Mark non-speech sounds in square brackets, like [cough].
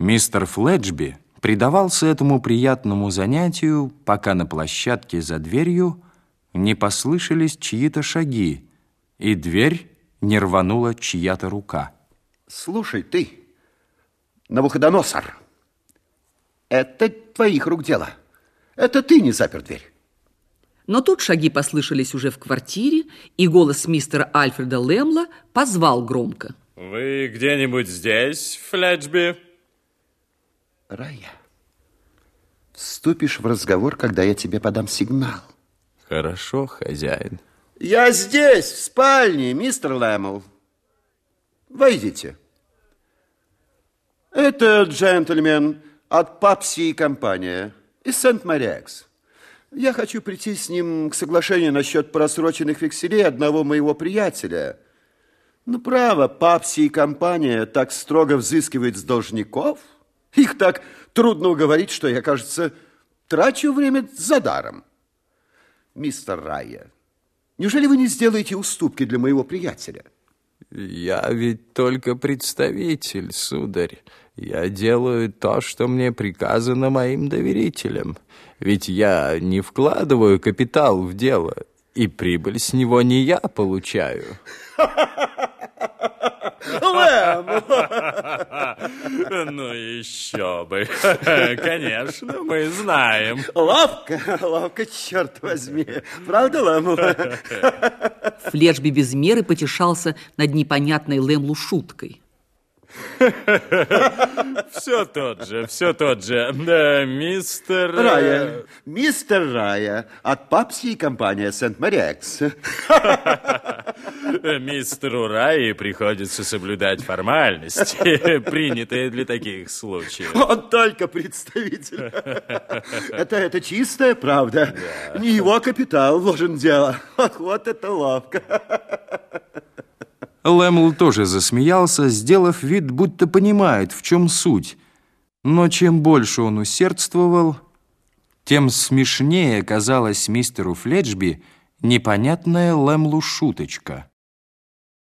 Мистер Фледжби предавался этому приятному занятию, пока на площадке за дверью не послышались чьи-то шаги, и дверь не рванула чья-то рука. Слушай, ты, Навуходоносор, это твоих рук дело. Это ты не запер дверь. Но тут шаги послышались уже в квартире, и голос мистера Альфреда Лемла позвал громко. Вы где-нибудь здесь, Фледжби? Рая, вступишь в разговор, когда я тебе подам сигнал. Хорошо, хозяин. Я здесь, в спальне, мистер Лэмл. Войдите. Это джентльмен от Папси и компания из Сент-Мариакс. Я хочу прийти с ним к соглашению насчет просроченных векселей одного моего приятеля. Ну, право, Папси и компания так строго взыскивает с должников – их так трудно уговорить, что я, кажется, трачу время за даром. Мистер Райя, неужели вы не сделаете уступки для моего приятеля? Я ведь только представитель, сударь. Я делаю то, что мне приказано моим доверителям. Ведь я не вкладываю капитал в дело, и прибыль с него не я получаю. [laughs] Лэм! Ну еще бы. [laughs] Конечно, мы знаем. Ловко, ловко, черт возьми. Правда, Лэм? Флешби без меры потешался над непонятной Лэмлу шуткой. Все тот же, все тот же. Да, мистер... э, Рая, мистер Рая от Папси и компания Сент-Мариакс. [laughs] [laughs] Мистеру Раи приходится соблюдать формальности, [laughs] принятые для таких случаев. [laughs] Он только представитель. Это, это чистая правда. Не его капитал вложен в дело. Ах, вот это ловко. Лэмл тоже засмеялся, сделав вид, будто понимает, в чем суть. Но чем больше он усердствовал, тем смешнее казалась мистеру Фледжби непонятная Лэмлу шуточка.